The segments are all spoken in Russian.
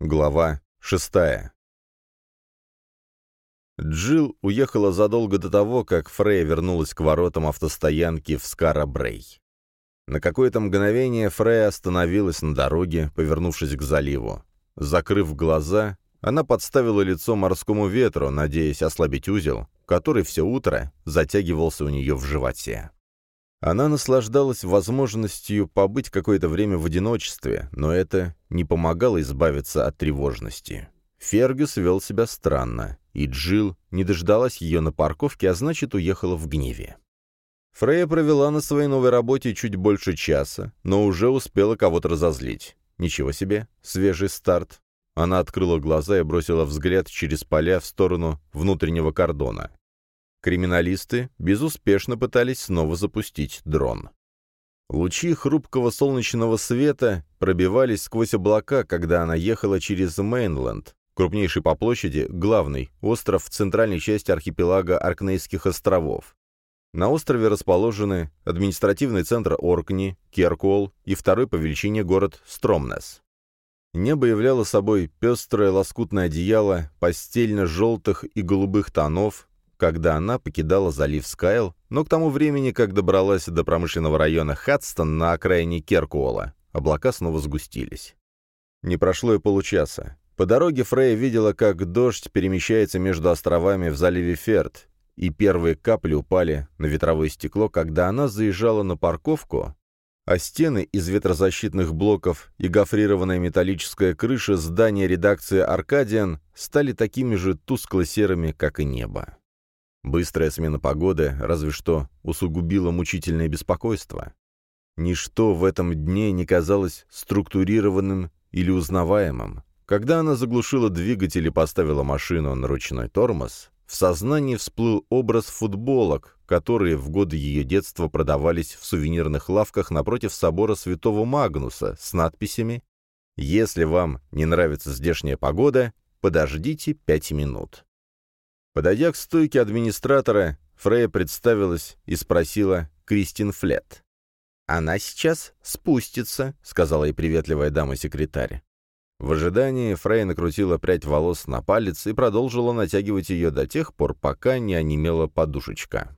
Глава шестая. Джилл уехала задолго до того, как Фрейя вернулась к воротам автостоянки в Скара-Брей. На какое-то мгновение Фрейя остановилась на дороге, повернувшись к заливу. Закрыв глаза, она подставила лицо морскому ветру, надеясь ослабить узел, который все утро затягивался у нее в животе. Она наслаждалась возможностью побыть какое-то время в одиночестве, но это не помогало избавиться от тревожности. Фергюс вел себя странно, и Джилл не дождалась ее на парковке, а значит, уехала в гневе. Фрея провела на своей новой работе чуть больше часа, но уже успела кого-то разозлить. Ничего себе, свежий старт. Она открыла глаза и бросила взгляд через поля в сторону внутреннего кордона. Криминалисты безуспешно пытались снова запустить дрон. Лучи хрупкого солнечного света пробивались сквозь облака, когда она ехала через Мейнленд, крупнейший по площади, главный, остров в центральной части архипелага Аркнейских островов. На острове расположены административный центр Оркни, Керкуол и второй по величине город Стромнес. Небо являло собой пестрое лоскутное одеяло постельно-желтых и голубых тонов, когда она покидала залив Скайл, но к тому времени, как добралась до промышленного района Хадстон на окраине Керкуола, облака снова сгустились. Не прошло и получаса. По дороге Фрейя видела, как дождь перемещается между островами в заливе Ферд, и первые капли упали на ветровое стекло, когда она заезжала на парковку, а стены из ветрозащитных блоков и гофрированная металлическая крыша здания редакции «Аркадиан» стали такими же тускло-серыми, как и небо. Быстрая смена погоды разве что усугубила мучительное беспокойство. Ничто в этом дне не казалось структурированным или узнаваемым. Когда она заглушила двигатель и поставила машину на ручной тормоз, в сознании всплыл образ футболок, которые в годы ее детства продавались в сувенирных лавках напротив собора Святого Магнуса с надписями «Если вам не нравится здешняя погода, подождите пять минут». Подойдя к стойке администратора, Фрея представилась и спросила Кристин Флет. «Она сейчас спустится», — сказала ей приветливая дама-секретарь. В ожидании Фрей накрутила прядь волос на палец и продолжила натягивать ее до тех пор, пока не онемела подушечка.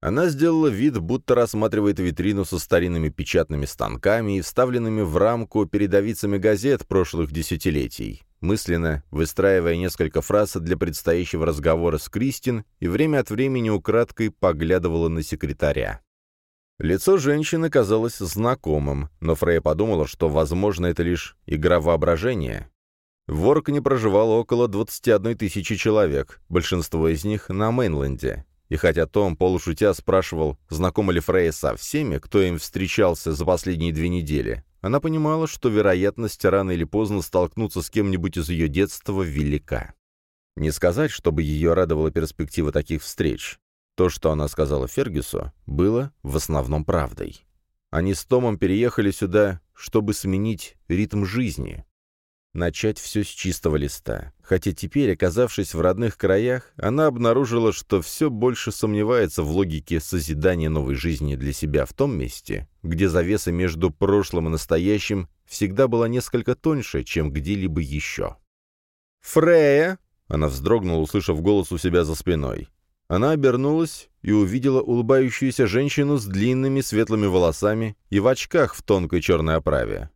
Она сделала вид, будто рассматривает витрину со старинными печатными станками и вставленными в рамку передовицами газет прошлых десятилетий мысленно выстраивая несколько фраз для предстоящего разговора с Кристин и время от времени украдкой поглядывала на секретаря. Лицо женщины казалось знакомым, но Фрейя подумала, что, возможно, это лишь игра воображения. В Оркне проживало около 21 тысячи человек, большинство из них на Мейнленде. И хотя Том полушутя спрашивал, знакома ли Фрейя со всеми, кто им встречался за последние две недели, она понимала, что вероятность рано или поздно столкнуться с кем-нибудь из ее детства велика. Не сказать, чтобы ее радовала перспектива таких встреч. То, что она сказала Фергюсу, было в основном правдой. Они с Томом переехали сюда, чтобы сменить ритм жизни начать все с чистого листа. Хотя теперь, оказавшись в родных краях, она обнаружила, что все больше сомневается в логике созидания новой жизни для себя в том месте, где завеса между прошлым и настоящим всегда была несколько тоньше, чем где-либо еще. «Фрея!» — она вздрогнула, услышав голос у себя за спиной. Она обернулась и увидела улыбающуюся женщину с длинными светлыми волосами и в очках в тонкой черной оправе.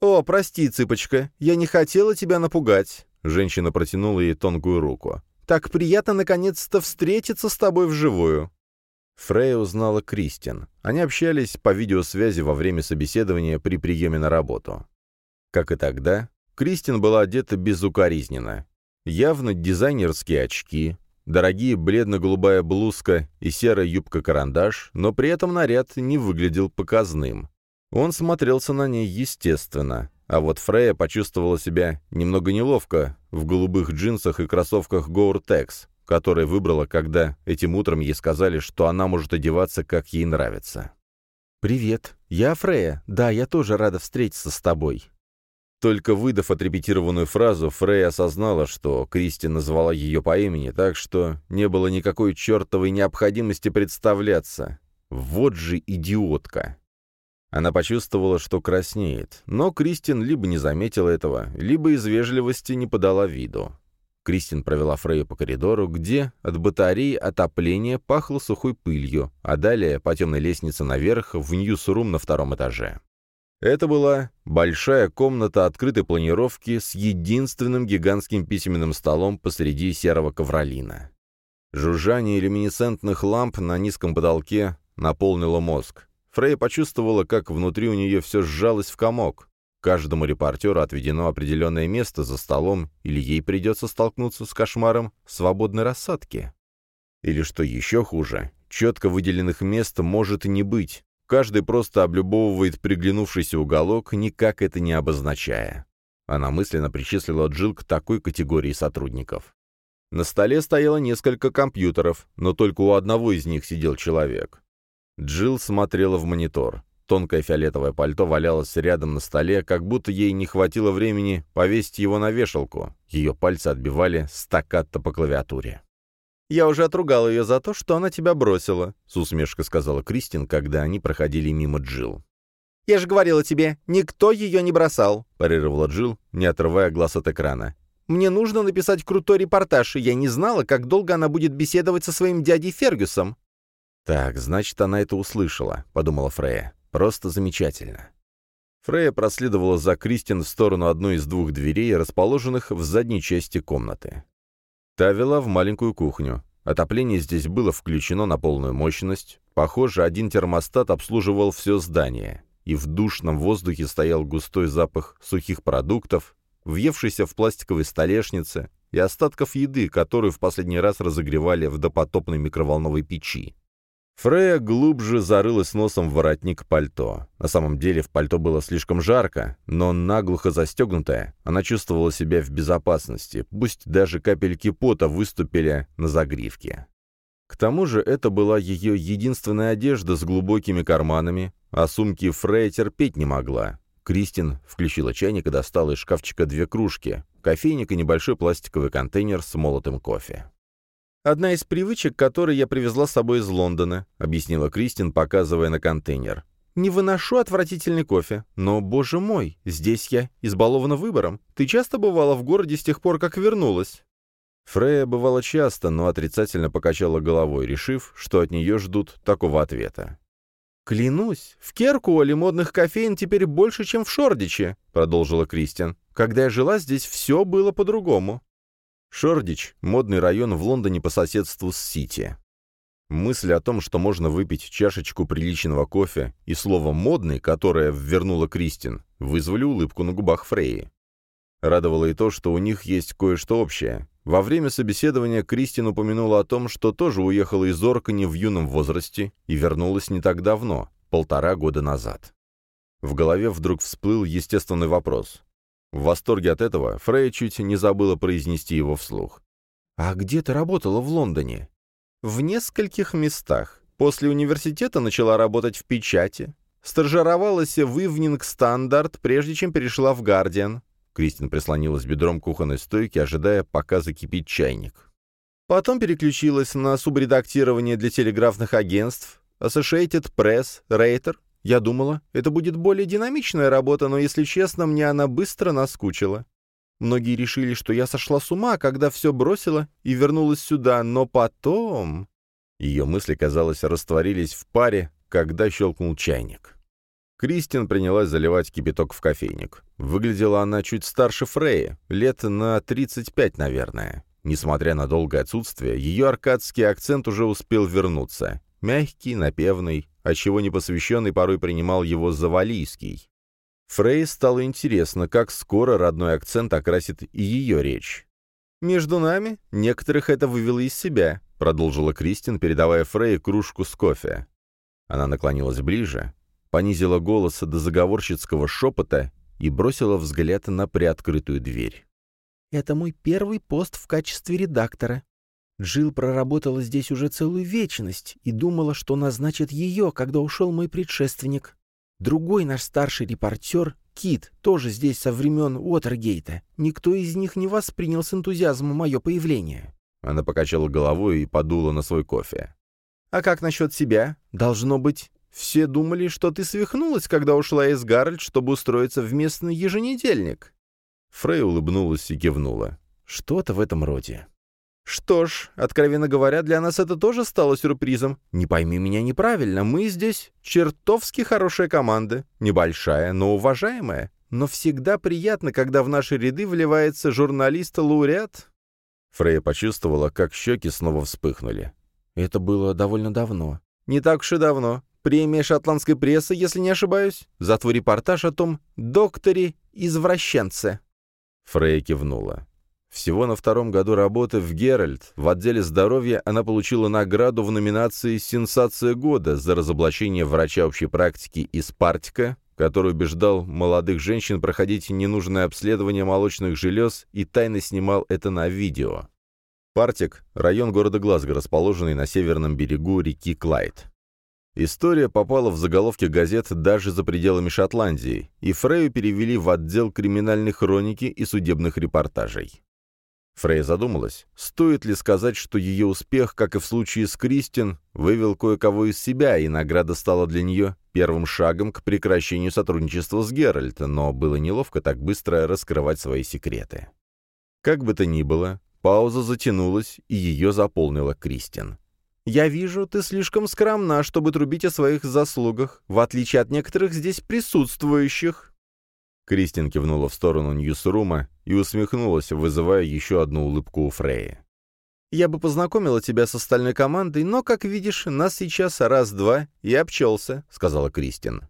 «О, прости, цыпочка, я не хотела тебя напугать», — женщина протянула ей тонкую руку. «Так приятно наконец-то встретиться с тобой вживую». Фрейя узнала Кристин. Они общались по видеосвязи во время собеседования при приеме на работу. Как и тогда, Кристин была одета безукоризненно. Явно дизайнерские очки, дорогие бледно-голубая блузка и серая юбка-карандаш, но при этом наряд не выглядел показным. Он смотрелся на ней естественно, а вот Фрея почувствовала себя немного неловко в голубых джинсах и кроссовках Gore-Tex, которые выбрала, когда этим утром ей сказали, что она может одеваться, как ей нравится. «Привет, я Фрея. Да, я тоже рада встретиться с тобой». Только выдав отрепетированную фразу, Фрея осознала, что Кристи назвала ее по имени, так что не было никакой чертовой необходимости представляться. Вот же идиотка. Она почувствовала, что краснеет, но Кристин либо не заметила этого, либо из вежливости не подала виду. Кристин провела Фрею по коридору, где от батареи отопления пахло сухой пылью, а далее по темной лестнице наверх в Ньюсрум на втором этаже. Это была большая комната открытой планировки с единственным гигантским письменным столом посреди серого ковролина. Жужжание люминесцентных ламп на низком потолке наполнило мозг. Фрей почувствовала, как внутри у нее все сжалось в комок. Каждому репортеру отведено определенное место за столом, или ей придется столкнуться с кошмаром свободной рассадки. Или, что еще хуже, четко выделенных мест может и не быть. Каждый просто облюбовывает приглянувшийся уголок, никак это не обозначая. Она мысленно причислила Джилл к такой категории сотрудников. На столе стояло несколько компьютеров, но только у одного из них сидел человек. Джилл смотрела в монитор. Тонкое фиолетовое пальто валялось рядом на столе, как будто ей не хватило времени повесить его на вешалку. Ее пальцы отбивали стаккато по клавиатуре. «Я уже отругал ее за то, что она тебя бросила», — с усмешкой сказала Кристин, когда они проходили мимо Джил. «Я же говорила тебе, никто ее не бросал», — парировала Джил, не отрывая глаз от экрана. «Мне нужно написать крутой репортаж, и я не знала, как долго она будет беседовать со своим дядей Фергюсом». «Так, значит, она это услышала», — подумала Фрея. Просто замечательно. Фрея проследовала за Кристин в сторону одной из двух дверей, расположенных в задней части комнаты. Та вела в маленькую кухню. Отопление здесь было включено на полную мощность. Похоже, один термостат обслуживал все здание. И в душном воздухе стоял густой запах сухих продуктов, въевшийся в пластиковой столешнице и остатков еды, которую в последний раз разогревали в допотопной микроволновой печи. Фрея глубже зарылась носом в воротник пальто. На самом деле в пальто было слишком жарко, но наглухо застегнутая, она чувствовала себя в безопасности, пусть даже капельки пота выступили на загривке. К тому же это была ее единственная одежда с глубокими карманами, а сумки Фрея терпеть не могла. Кристин включила чайник и достала из шкафчика две кружки, кофейник и небольшой пластиковый контейнер с молотым кофе. «Одна из привычек, которые я привезла с собой из Лондона», — объяснила Кристин, показывая на контейнер. «Не выношу отвратительный кофе, но, боже мой, здесь я избалована выбором. Ты часто бывала в городе с тех пор, как вернулась?» Фрея бывала часто, но отрицательно покачала головой, решив, что от нее ждут такого ответа. «Клянусь, в Керкуоле модных кофеин теперь больше, чем в Шордиче», — продолжила Кристин. «Когда я жила здесь, все было по-другому. Шордич — модный район в Лондоне по соседству с Сити. Мысль о том, что можно выпить чашечку приличного кофе, и слово «модный», которое ввернула Кристин, вызвали улыбку на губах Фреи. Радовало и то, что у них есть кое-что общее. Во время собеседования Кристин упомянула о том, что тоже уехала из Оркани в юном возрасте и вернулась не так давно, полтора года назад. В голове вдруг всплыл естественный вопрос. В восторге от этого Фрей чуть не забыла произнести его вслух. «А где ты работала в Лондоне?» «В нескольких местах. После университета начала работать в печати. Стажировалась в Ивнинг Стандарт, прежде чем перешла в Гардиан». Кристин прислонилась бедром к кухонной стойке, ожидая, пока закипит чайник. Потом переключилась на субредактирование для телеграфных агентств, Associated Press, Reiter, я думала, это будет более динамичная работа, но, если честно, мне она быстро наскучила. Многие решили, что я сошла с ума, когда все бросила и вернулась сюда, но потом... Ее мысли, казалось, растворились в паре, когда щелкнул чайник. Кристин принялась заливать кипяток в кофейник. Выглядела она чуть старше Фрея, лет на 35, наверное. Несмотря на долгое отсутствие, ее аркадский акцент уже успел вернуться. Мягкий, напевный, отчего непосвященный порой принимал его за валийский. Фрей стало интересно, как скоро родной акцент окрасит и ее речь. «Между нами некоторых это вывело из себя», — продолжила Кристин, передавая Фрей кружку с кофе. Она наклонилась ближе, понизила голос до заговорщицкого шепота и бросила взгляд на приоткрытую дверь. «Это мой первый пост в качестве редактора. Джилл проработала здесь уже целую вечность и думала, что назначит ее, когда ушел мой предшественник. Другой наш старший репортер, Кит, тоже здесь со времен Уотергейта. Никто из них не воспринял с энтузиазмом мое появление». Она покачала головой и подула на свой кофе. «А как насчет себя? Должно быть, Все думали, что ты свихнулась, когда ушла из Гарольд, чтобы устроиться в местный еженедельник». Фрей улыбнулась и кивнула. «Что-то в этом роде». «Что ж, откровенно говоря, для нас это тоже стало сюрпризом. Не пойми меня неправильно, мы здесь чертовски хорошая команда. Небольшая, но уважаемая. Но всегда приятно, когда в наши ряды вливается журналист-лауреат». Фрея почувствовала, как щеки снова вспыхнули. «Это было довольно давно». «Не так уж и давно. Премия шотландской прессы, если не ошибаюсь, за твой репортаж о том докторе-извращенце». Фрея кивнула. Всего на втором году работы в «Геральт» в отделе здоровья она получила награду в номинации «Сенсация года» за разоблачение врача общей практики из Партика, который убеждал молодых женщин проходить ненужное обследование молочных желез и тайно снимал это на видео. Партик – район города Глазго, расположенный на северном берегу реки Клайд. История попала в заголовки газет даже за пределами Шотландии, и Фрею перевели в отдел криминальной хроники и судебных репортажей. Фрей задумалась, стоит ли сказать, что ее успех, как и в случае с Кристин, вывел кое-кого из себя, и награда стала для нее первым шагом к прекращению сотрудничества с Геральт, но было неловко так быстро раскрывать свои секреты. Как бы то ни было, пауза затянулась, и ее заполнила Кристин. «Я вижу, ты слишком скромна, чтобы трубить о своих заслугах, в отличие от некоторых здесь присутствующих». Кристин кивнула в сторону Ньюсрума и усмехнулась, вызывая еще одну улыбку у Фреи. «Я бы познакомила тебя с остальной командой, но, как видишь, нас сейчас раз-два и обчелся», — сказала Кристин.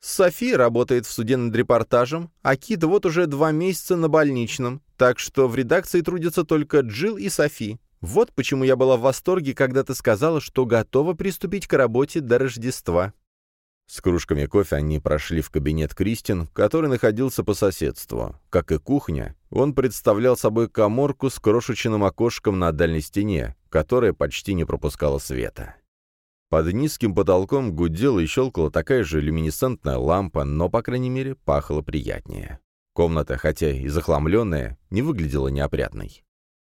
«Софи работает в суде над репортажем, а Кит вот уже два месяца на больничном, так что в редакции трудятся только Джилл и Софи. Вот почему я была в восторге, когда ты сказала, что готова приступить к работе до Рождества». С кружками кофе они прошли в кабинет Кристин, который находился по соседству. Как и кухня, он представлял собой коморку с крошечным окошком на дальней стене, которая почти не пропускала света. Под низким потолком гудела и щелкала такая же люминесцентная лампа, но, по крайней мере, пахло приятнее. Комната, хотя и захламленная, не выглядела неопрятной.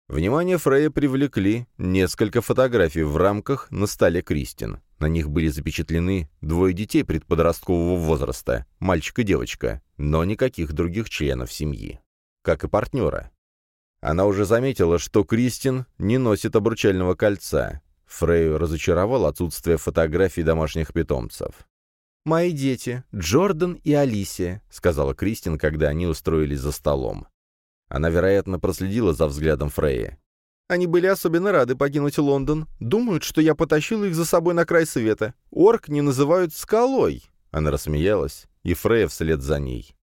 Внимание Фрея привлекли несколько фотографий в рамках на столе Кристин. На них были запечатлены двое детей предподросткового возраста, мальчик и девочка, но никаких других членов семьи. Как и партнера. Она уже заметила, что Кристин не носит обручального кольца. Фрею разочаровал отсутствие фотографий домашних питомцев. «Мои дети, Джордан и Алисия», — сказала Кристин, когда они устроились за столом. Она, вероятно, проследила за взглядом Фрея. Они были особенно рады покинуть Лондон. Думают, что я потащила их за собой на край света. Орк не называют скалой. Она рассмеялась, и Фрея вслед за ней.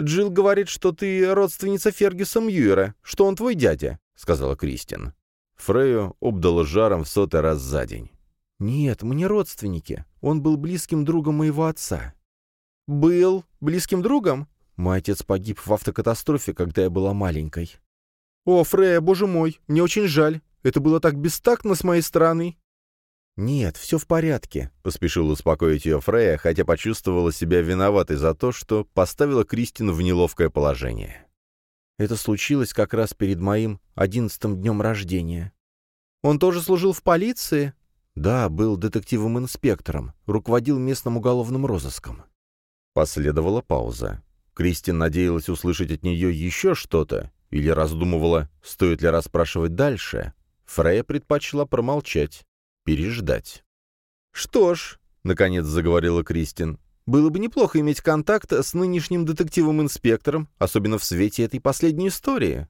«Джилл говорит, что ты родственница Фергюса Мьюера, что он твой дядя», — сказала Кристин. Фрею обдала жаром в сотый раз за день. «Нет, мы не родственники. Он был близким другом моего отца». «Был близким другом? Мой отец погиб в автокатастрофе, когда я была маленькой. «О, Фрея, боже мой, мне очень жаль. Это было так бестактно с моей стороны». «Нет, все в порядке», — поспешил успокоить ее Фрея, хотя почувствовала себя виноватой за то, что поставила Кристину в неловкое положение. «Это случилось как раз перед моим одиннадцатым днем рождения». «Он тоже служил в полиции?» «Да, был детективом-инспектором, руководил местным уголовным розыском». Последовала пауза. Кристин надеялась услышать от нее еще что-то, или раздумывала, стоит ли расспрашивать дальше. Фрея предпочла промолчать, переждать. «Что ж», — наконец заговорила Кристин, — «было бы неплохо иметь контакт с нынешним детективом-инспектором, особенно в свете этой последней истории.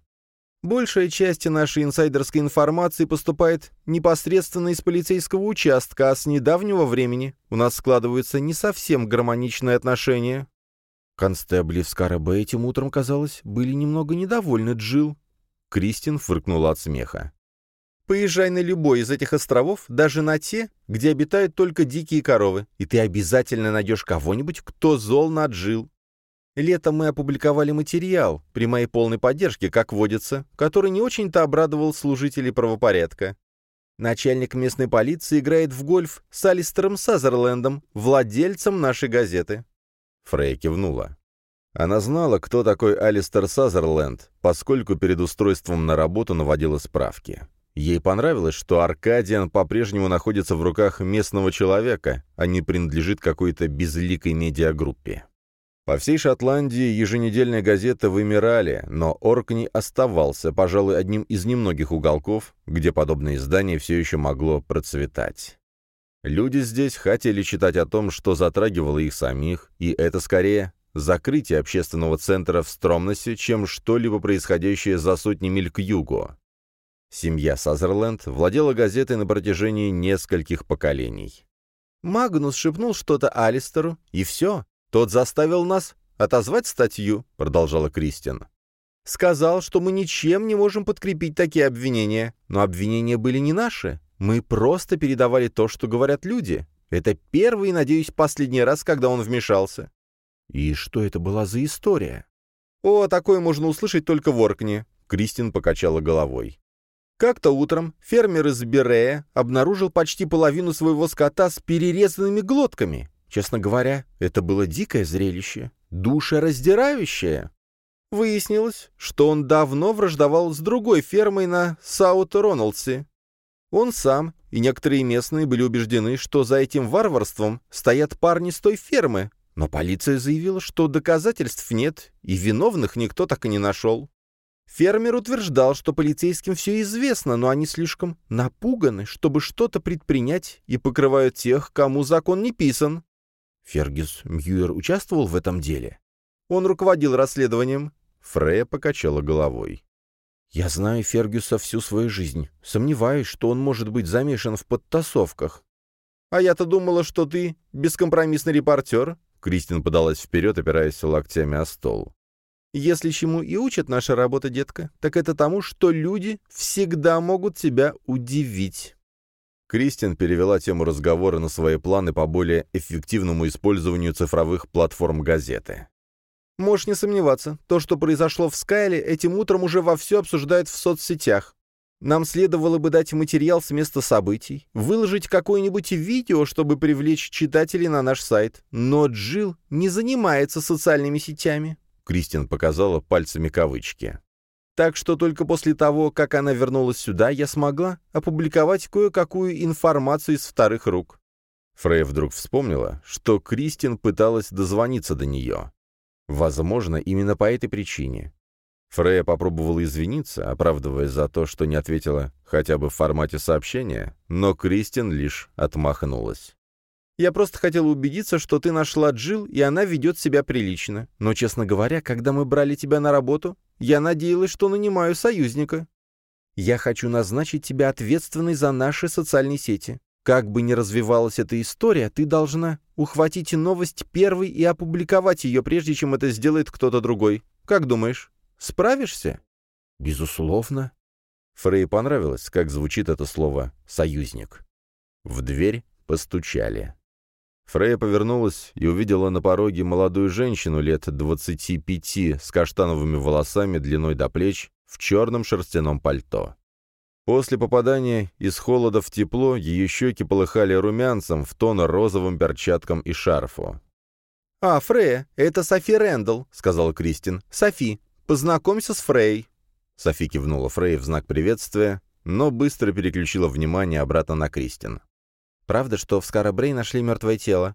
Большая часть нашей инсайдерской информации поступает непосредственно из полицейского участка, а с недавнего времени у нас складываются не совсем гармоничные отношения. Констебли в Скарабе этим утром, казалось, были немного недовольны Джил. Кристин фыркнула от смеха. «Поезжай на любой из этих островов, даже на те, где обитают только дикие коровы, и ты обязательно найдешь кого-нибудь, кто зол на Джил. Летом мы опубликовали материал, при моей полной поддержке, как водится, который не очень-то обрадовал служителей правопорядка. Начальник местной полиции играет в гольф с Алистером Сазерлендом, владельцем нашей газеты. Фрей кивнула. Она знала, кто такой Алистер Сазерленд, поскольку перед устройством на работу наводила справки. Ей понравилось, что Аркадиан по-прежнему находится в руках местного человека, а не принадлежит какой-то безликой медиагруппе. По всей Шотландии еженедельные газеты вымирали, но Оркни оставался, пожалуй, одним из немногих уголков, где подобное издание все еще могло процветать. Люди здесь хотели читать о том, что затрагивало их самих, и это скорее закрытие общественного центра в Стромносе, чем что-либо происходящее за сотни миль к югу. Семья Сазерленд владела газетой на протяжении нескольких поколений. Магнус шепнул что-то Алистеру, и все. Тот заставил нас отозвать статью, продолжала Кристин. Сказал, что мы ничем не можем подкрепить такие обвинения, но обвинения были не наши. Мы просто передавали то, что говорят люди. Это первый и, надеюсь, последний раз, когда он вмешался. И что это была за история? О, такое можно услышать только в Оркне. Кристин покачала головой. Как-то утром фермер из Берея обнаружил почти половину своего скота с перерезанными глотками. Честно говоря, это было дикое зрелище, душераздирающее. Выяснилось, что он давно враждовал с другой фермой на Саут-Роналдсе. Он сам и некоторые местные были убеждены, что за этим варварством стоят парни с той фермы, но полиция заявила, что доказательств нет, и виновных никто так и не нашел. Фермер утверждал, что полицейским все известно, но они слишком напуганы, чтобы что-то предпринять, и покрывают тех, кому закон не писан. Фергюс Мьюер участвовал в этом деле? Он руководил расследованием. Фрея покачала головой. «Я знаю Фергюса всю свою жизнь. Сомневаюсь, что он может быть замешан в подтасовках. А я-то думала, что ты бескомпромиссный репортер». Кристин подалась вперед, опираясь локтями о стол. «Если чему и учит наша работа, детка, так это тому, что люди всегда могут тебя удивить». Кристин перевела тему разговора на свои планы по более эффективному использованию цифровых платформ газеты. Можешь не сомневаться, то, что произошло в Скайле, этим утром уже вовсю обсуждают в соцсетях. Нам следовало бы дать материал с места событий, выложить какое-нибудь видео, чтобы привлечь читателей на наш сайт. Но Джилл не занимается социальными сетями. Кристин показала пальцами кавычки. Так что только после того, как она вернулась сюда, я смогла опубликовать кое-какую информацию из вторых рук. Фрей вдруг вспомнила, что Кристин пыталась дозвониться до нее. Возможно, именно по этой причине. Фрея попробовала извиниться, оправдываясь за то, что не ответила хотя бы в формате сообщения, но Кристин лишь отмахнулась. «Я просто хотела убедиться, что ты нашла Джил, и она ведет себя прилично. Но, честно говоря, когда мы брали тебя на работу, я надеялась, что нанимаю союзника. Я хочу назначить тебя ответственной за наши социальные сети. Как бы ни развивалась эта история, ты должна ухватить новость первой и опубликовать ее, прежде чем это сделает кто-то другой. Как думаешь, справишься? Безусловно. Фрей понравилось, как звучит это слово «союзник». В дверь постучали. Фрея повернулась и увидела на пороге молодую женщину лет двадцати пяти с каштановыми волосами длиной до плеч в черном шерстяном пальто. После попадания из холода в тепло ее щеки полыхали румянцем в тон розовым перчаткам и шарфу. «А, Фрея, это Софи Рэндалл», — сказала Кристин. «Софи, познакомься с Фрей». Софи кивнула Фрей в знак приветствия, но быстро переключила внимание обратно на Кристин. «Правда, что в Скарабрей нашли мертвое тело?»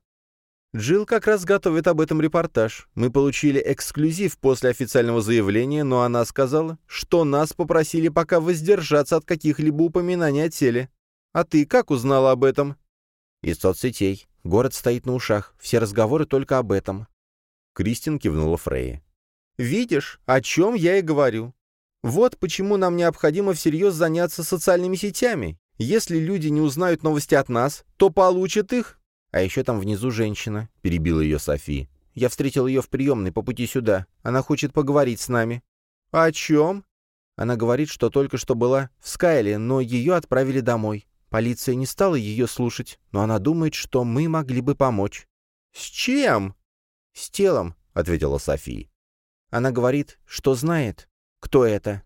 Джилл как раз готовит об этом репортаж. Мы получили эксклюзив после официального заявления, но она сказала, что нас попросили пока воздержаться от каких-либо упоминаний о теле. А ты как узнала об этом? Из соцсетей. Город стоит на ушах. Все разговоры только об этом. Кристин кивнула Фрейе. «Видишь, о чем я и говорю. Вот почему нам необходимо всерьез заняться социальными сетями. Если люди не узнают новости от нас, то получат их «А еще там внизу женщина», — перебила ее Софи. «Я встретил ее в приемной по пути сюда. Она хочет поговорить с нами». «О чем?» Она говорит, что только что была в Скайле, но ее отправили домой. Полиция не стала ее слушать, но она думает, что мы могли бы помочь. «С чем?» «С телом», — ответила Софи. Она говорит, что знает, кто это.